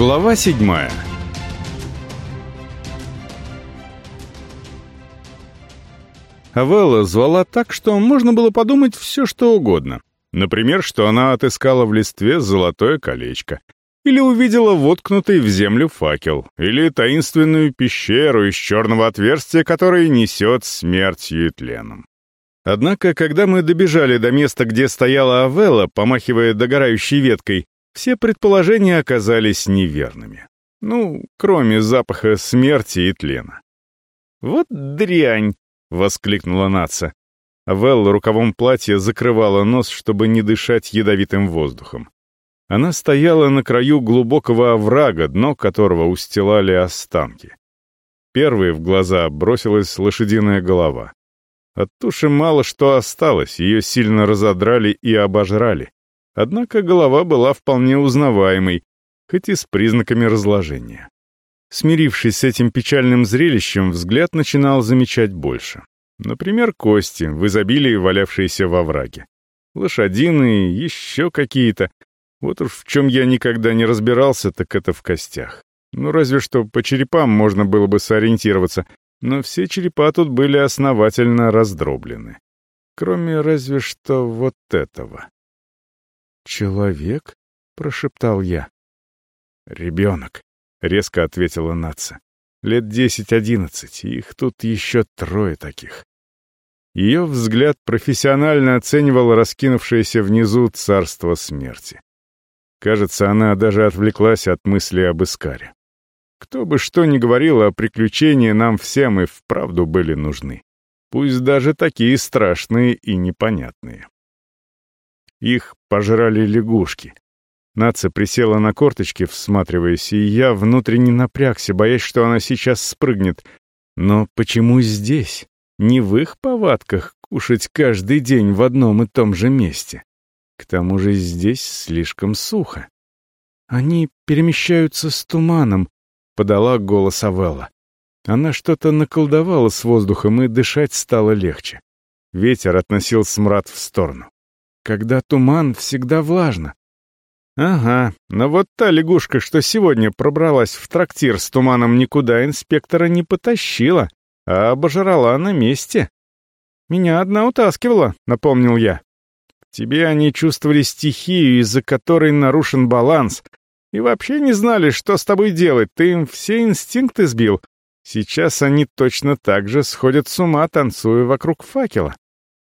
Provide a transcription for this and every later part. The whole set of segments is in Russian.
Глава седьмая Авелла звала так, что можно было подумать все, что угодно. Например, что она отыскала в листве золотое колечко. Или увидела воткнутый в землю факел. Или таинственную пещеру из черного отверстия, которое несет смертью и тленом. Однако, когда мы добежали до места, где стояла Авелла, помахивая догорающей веткой, все предположения оказались неверными. Ну, кроме запаха смерти и тлена. «Вот дрянь!» — воскликнула Наца. Велла рукавом платья закрывала нос, чтобы не дышать ядовитым воздухом. Она стояла на краю глубокого оврага, дно которого устилали останки. Первой в глаза бросилась лошадиная голова. От туши мало что осталось, ее сильно разодрали и обожрали. Однако голова была вполне узнаваемой, хоть и с признаками разложения. Смирившись с этим печальным зрелищем, взгляд начинал замечать больше. Например, кости, в изобилии валявшиеся во враге. Лошадиные, еще какие-то. Вот уж в чем я никогда не разбирался, так это в костях. Ну, разве что по черепам можно было бы сориентироваться, но все черепа тут были основательно раздроблены. Кроме разве что вот этого. «Человек?» — прошептал я. «Ребенок», — резко ответила Натса. «Лет десять-одиннадцать, их тут еще трое таких». Ее взгляд профессионально оценивал раскинувшееся внизу царство смерти. Кажется, она даже отвлеклась от мысли об Искаре. Кто бы что ни говорил, а приключения нам всем и вправду были нужны. Пусть даже такие страшные и непонятные. Их пожрали лягушки. Наца присела на корточки, всматриваясь, и я внутренне напрягся, боясь, что она сейчас спрыгнет. Но почему здесь? Не в их повадках кушать каждый день в одном и том же месте. К тому же здесь слишком сухо. Они перемещаются с туманом, подала голос Авелла. Она что-то наколдовала с воздухом, и дышать стало легче. Ветер относил смрад в сторону. Когда туман, всегда влажно. Ага, но вот та лягушка, что сегодня пробралась в трактир с туманом, никуда инспектора не потащила, а обожрала на месте. Меня одна утаскивала, напомнил я. тебе они чувствовали стихию, из-за которой нарушен баланс, и вообще не знали, что с тобой делать, ты им все инстинкты сбил. Сейчас они точно так же сходят с ума, танцуя вокруг факела.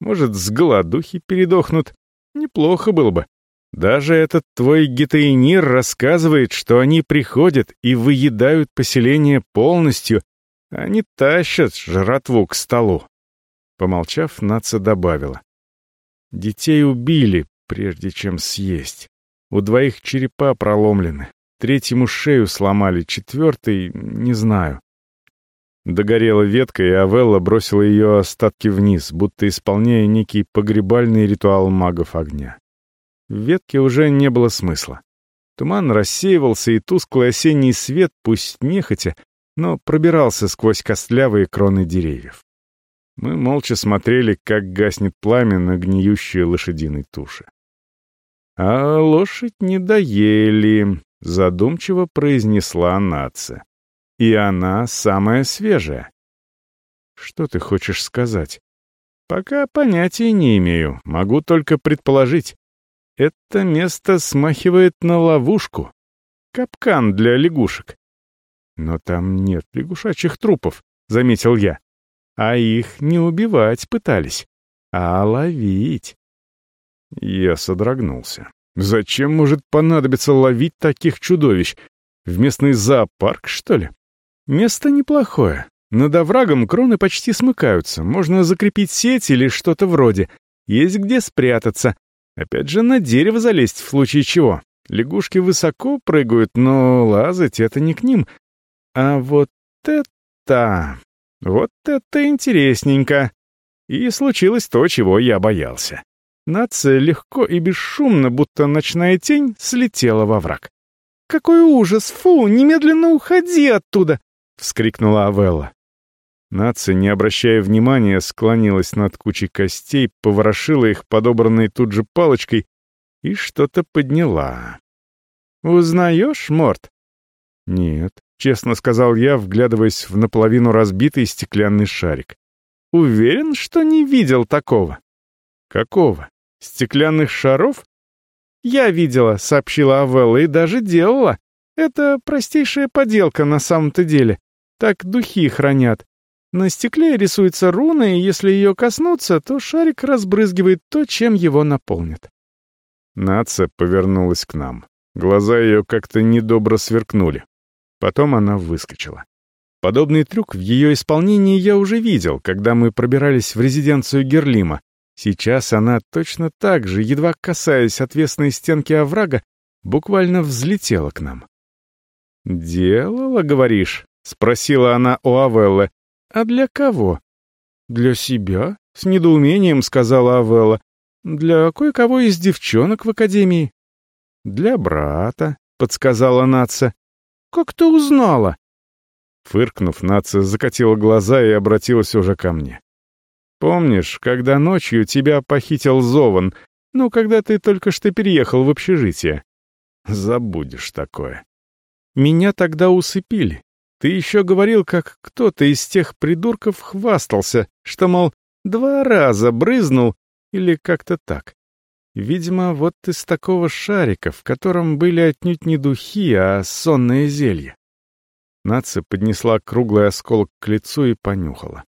Может, с голодухи передохнут. Неплохо было бы. Даже этот твой гетаинир рассказывает, что они приходят и выедают поселение полностью, а не тащат жратву к столу. Помолчав, Наца добавила. Детей убили, прежде чем съесть. У двоих черепа проломлены. Третьему шею сломали, четвертый — не знаю. Догорела ветка, и Авелла бросила ее остатки вниз, будто исполняя некий погребальный ритуал магов огня. В ветке уже не было смысла. Туман рассеивался, и тусклый осенний свет, пусть нехотя, но пробирался сквозь костлявые кроны деревьев. Мы молча смотрели, как гаснет пламя на гниющей лошадиной туше. «А лошадь не доели», — задумчиво произнесла нация. И она самая свежая. Что ты хочешь сказать? Пока понятия не имею, могу только предположить. Это место смахивает на ловушку. Капкан для лягушек. Но там нет лягушачьих трупов, заметил я. А их не убивать пытались, а ловить. Я содрогнулся. Зачем может понадобиться ловить таких чудовищ? В местный зоопарк, что ли? Место неплохое. Над оврагом кроны почти смыкаются. Можно закрепить сеть или что-то вроде. Есть где спрятаться. Опять же, на дерево залезть в случае чего. Лягушки высоко прыгают, но лазать — это не к ним. А вот это... Вот это интересненько. И случилось то, чего я боялся. Нация легко и бесшумно, будто ночная тень, слетела во враг. «Какой ужас! Фу! Немедленно уходи оттуда!» — вскрикнула Авелла. Нация, не обращая внимания, склонилась над кучей костей, поворошила их подобранной тут же палочкой и что-то подняла. «Узнаешь, Морт?» «Нет», — честно сказал я, вглядываясь в наполовину разбитый стеклянный шарик. «Уверен, что не видел такого». «Какого? Стеклянных шаров?» «Я видела», — сообщила Авелла, — «и даже делала. Это простейшая поделка на самом-то деле. Так духи хранят. На стекле рисуется руна, и если ее коснуться, то шарик разбрызгивает то, чем его наполнит. Наца повернулась к нам. Глаза ее как-то недобро сверкнули. Потом она выскочила. Подобный трюк в ее исполнении я уже видел, когда мы пробирались в резиденцию Герлима. Сейчас она точно так же, едва касаясь отвесной стенки оврага, буквально взлетела к нам. «Делала, говоришь?» — спросила она у Авеллы. «А для кого?» «Для себя?» — с недоумением сказала Авелла. «Для кое-кого из девчонок в академии». «Для брата», — подсказала Наца. «Как ты узнала?» Фыркнув, Наца закатила глаза и обратилась уже ко мне. «Помнишь, когда ночью тебя похитил Зован, ну, когда ты только что переехал в общежитие?» «Забудешь такое». «Меня тогда усыпили. Ты еще говорил, как кто-то из тех придурков хвастался, что, мол, два раза брызнул или как-то так. Видимо, вот из такого шарика, в котором были отнюдь не духи, а сонное зелье. Нация поднесла круглый осколок к лицу и понюхала.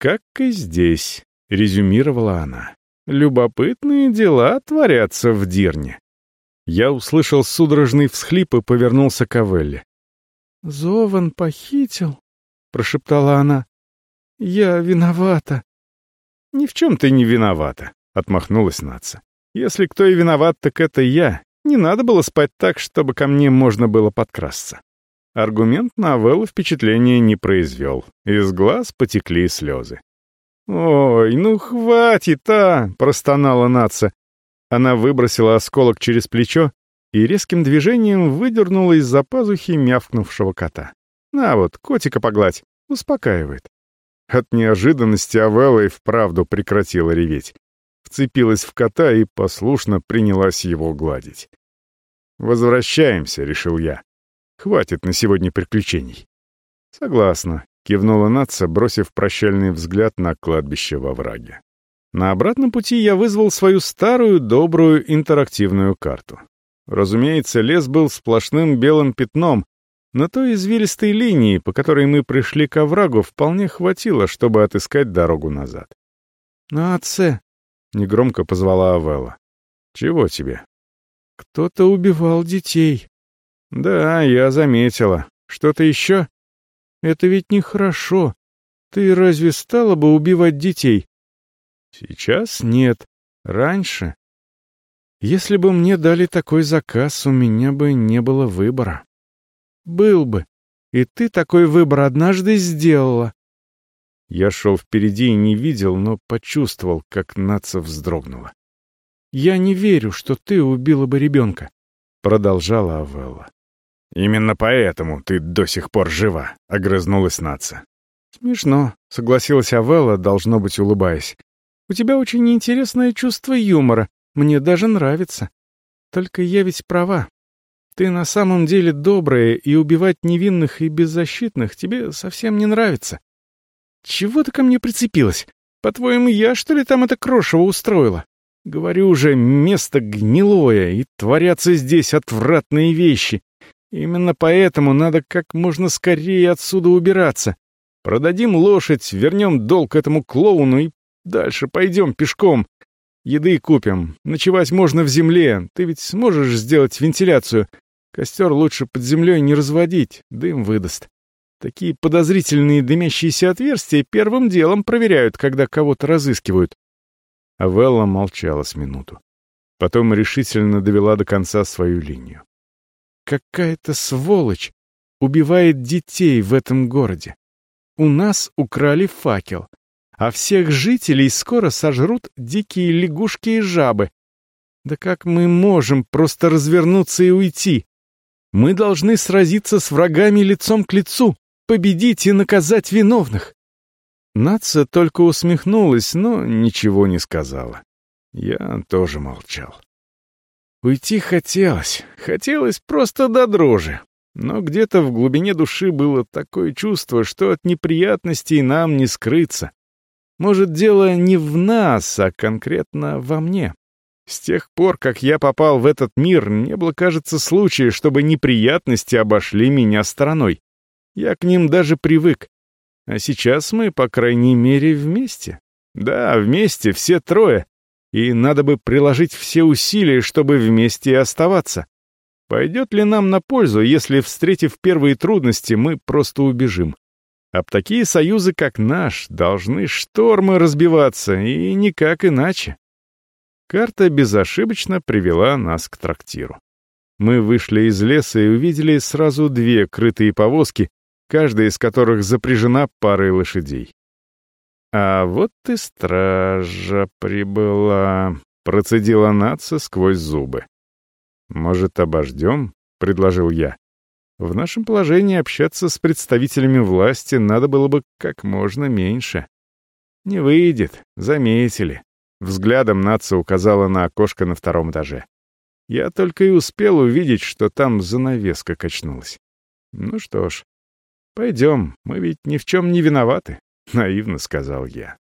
«Как и здесь», — резюмировала она. «Любопытные дела творятся в Дирне». Я услышал судорожный всхлип и повернулся к Авелле. «Зован похитил», — прошептала она. «Я виновата». «Ни в чем ты не виновата», — отмахнулась Наца. Если кто и виноват, так это я. Не надо было спать так, чтобы ко мне можно было подкрасться. Аргумент новеллы впечатления не произвел. Из глаз потекли слезы. «Ой, ну хватит, а!» — простонала наца. Она выбросила осколок через плечо и резким движением выдернула из-за пазухи мявкнувшего кота. «На вот, котика погладь, успокаивает». От неожиданности Авелла и вправду прекратила реветь вцепилась в кота и послушно принялась его гладить. «Возвращаемся», — решил я. «Хватит на сегодня приключений». «Согласна», — кивнула Натса, бросив прощальный взгляд на кладбище во враге. На обратном пути я вызвал свою старую добрую интерактивную карту. Разумеется, лес был сплошным белым пятном, но той извилистой линии, по которой мы пришли к оврагу, вполне хватило, чтобы отыскать дорогу назад. «Натсе», Негромко позвала Авелла. «Чего тебе?» «Кто-то убивал детей». «Да, я заметила. Что-то еще?» «Это ведь нехорошо. Ты разве стала бы убивать детей?» «Сейчас нет. Раньше. Если бы мне дали такой заказ, у меня бы не было выбора». «Был бы. И ты такой выбор однажды сделала. Я шел впереди и не видел, но почувствовал, как Наца вздрогнула. «Я не верю, что ты убила бы ребенка», — продолжала Авелла. «Именно поэтому ты до сих пор жива», — огрызнулась Наца. «Смешно», — согласилась Авелла, должно быть, улыбаясь. «У тебя очень интересное чувство юмора. Мне даже нравится. Только я ведь права. Ты на самом деле добрая, и убивать невинных и беззащитных тебе совсем не нравится. Чего ты ко мне прицепилась? По-твоему, я, что ли, там это крошево устроила? Говорю же, место гнилое, и творятся здесь отвратные вещи. Именно поэтому надо как можно скорее отсюда убираться. Продадим лошадь, вернем долг этому клоуну и дальше пойдем пешком. Еды купим, ночевать можно в земле. Ты ведь сможешь сделать вентиляцию. Костер лучше под землей не разводить, дым выдаст. Такие подозрительные дымящиеся отверстия первым делом проверяют, когда кого-то разыскивают. Авелла молчала с минуту. Потом решительно довела до конца свою линию. «Какая-то сволочь убивает детей в этом городе. У нас украли факел, а всех жителей скоро сожрут дикие лягушки и жабы. Да как мы можем просто развернуться и уйти? Мы должны сразиться с врагами лицом к лицу победить и наказать виновных. Наца только усмехнулась, но ничего не сказала. Я тоже молчал. Уйти хотелось, хотелось просто до дрожи. Но где-то в глубине души было такое чувство, что от неприятностей нам не скрыться. Может, дело не в нас, а конкретно во мне. С тех пор, как я попал в этот мир, не было, кажется, случая, чтобы неприятности обошли меня стороной. Я к ним даже привык. А сейчас мы, по крайней мере, вместе. Да, вместе, все трое. И надо бы приложить все усилия, чтобы вместе оставаться. Пойдет ли нам на пользу, если, встретив первые трудности, мы просто убежим? Об такие союзы, как наш, должны штормы разбиваться, и никак иначе. Карта безошибочно привела нас к трактиру. Мы вышли из леса и увидели сразу две крытые повозки, каждая из которых запряжена парой лошадей. «А вот и стража прибыла», — процедила наца сквозь зубы. «Может, обождем?» — предложил я. «В нашем положении общаться с представителями власти надо было бы как можно меньше». «Не выйдет, заметили». Взглядом нация указала на окошко на втором этаже. Я только и успел увидеть, что там занавеска качнулась. Ну что ж, пойдем, мы ведь ни в чем не виноваты, наивно сказал я.